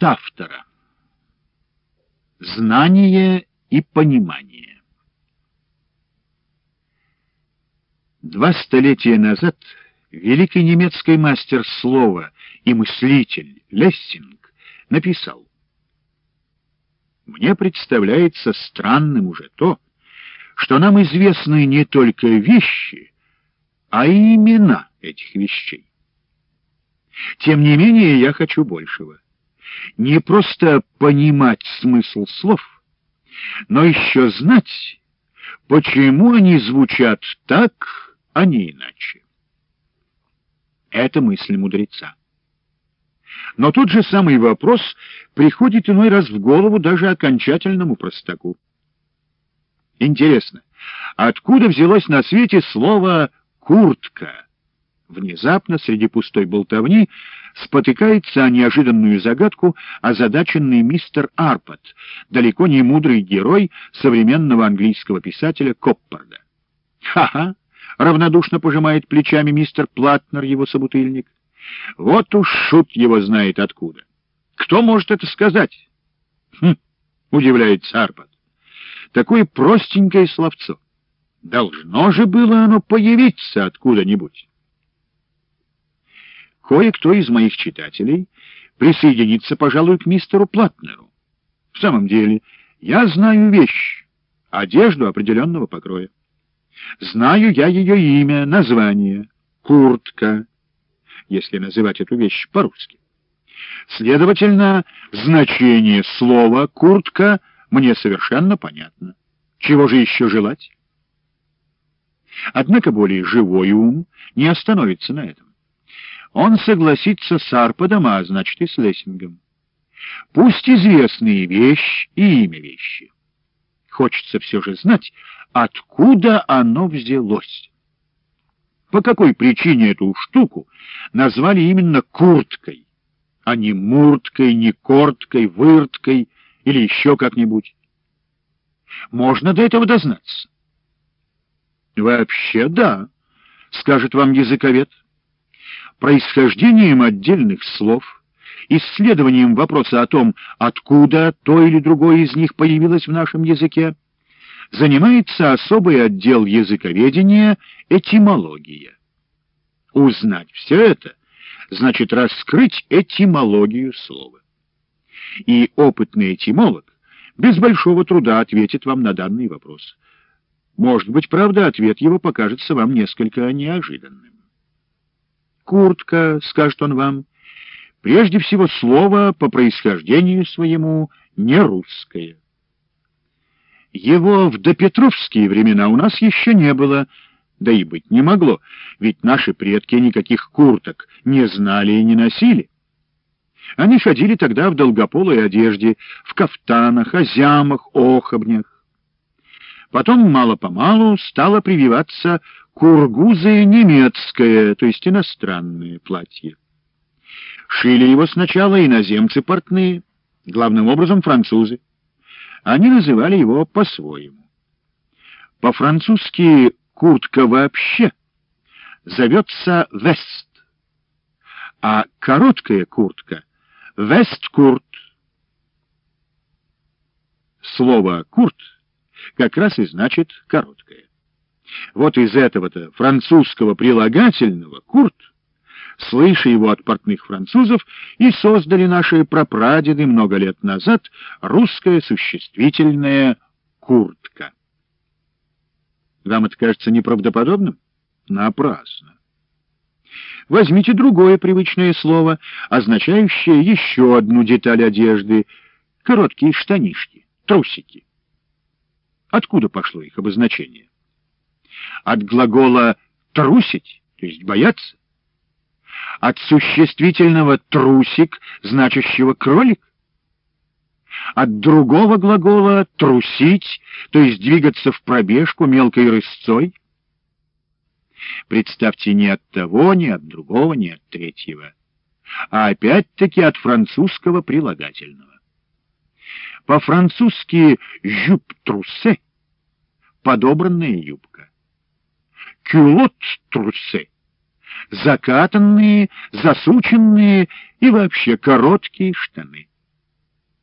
От автора. Знание и понимание. Два столетия назад великий немецкий мастер слова и мыслитель Лессинг написал «Мне представляется странным уже то, что нам известны не только вещи, а и имена этих вещей. Тем не менее, я хочу большего. Не просто понимать смысл слов, но еще знать, почему они звучат так, а не иначе. Это мысль мудреца. Но тот же самый вопрос приходит иной раз в голову даже окончательному простаку. Интересно, откуда взялось на свете слово «куртка»? Внезапно, среди пустой болтовни, спотыкается о неожиданную загадку озадаченный мистер Арпот, далеко не мудрый герой современного английского писателя Коппарда. «Ха-ха!» — равнодушно пожимает плечами мистер Платнер, его собутыльник. «Вот уж шут его знает откуда. Кто может это сказать?» «Хм!» — удивляется Арпот. «Такое простенькое словцо. Должно же было оно появиться откуда-нибудь». Кое-кто из моих читателей присоединится, пожалуй, к мистеру Платнеру. В самом деле, я знаю вещь, одежду определенного покроя. Знаю я ее имя, название, куртка, если называть эту вещь по-русски. Следовательно, значение слова «куртка» мне совершенно понятно. Чего же еще желать? Однако более живой ум не остановится на этом он согласится с Арпадом, а значит и с Лессингом. Пусть известные вещь и имя вещи. Хочется все же знать, откуда оно взялось. По какой причине эту штуку назвали именно курткой, а не мурткой, не корткой, вырткой или еще как-нибудь? Можно до этого дознаться. Вообще да, скажет вам языковед происхождением отдельных слов, исследованием вопроса о том, откуда то или другое из них появилось в нашем языке, занимается особый отдел языковедения «Этимология». Узнать все это значит раскрыть этимологию слова. И опытный этимолог без большого труда ответит вам на данный вопрос. Может быть, правда, ответ его покажется вам несколько неожиданным куртка, скажет он вам, прежде всего слово по происхождению своему не русское. Его в допетровские времена у нас еще не было, да и быть не могло, ведь наши предки никаких курток не знали и не носили. Они ходили тогда в долгополой одежде, в кафтанах, озямах, охобнях. Потом мало-помалу стало прививаться кургузое немецкое, то есть иностранное платье. Шили его сначала иноземцы портные, главным образом французы. Они называли его по-своему. По-французски куртка вообще зовется вест, а короткая куртка — весткурт. Слово «курт» как раз и значит «короткая». Вот из этого-то французского прилагательного «курт», слыша его от портных французов, и создали наши прапрадеды много лет назад русское существительное «куртка». Вам это кажется неправдоподобным? Напрасно. Возьмите другое привычное слово, означающее еще одну деталь одежды — короткие штанишки, трусики. Откуда пошло их обозначение? От глагола «трусить», то есть «бояться». От существительного «трусик», значащего «кролик». От другого глагола «трусить», то есть двигаться в пробежку мелкой рысцой. Представьте, ни от того, ни от другого, ни от третьего, а опять-таки от французского прилагательного. По-французски «жюп-трусе» — подобранная юбка. «Кюлот-трусе» — закатанные, засученные и вообще короткие штаны.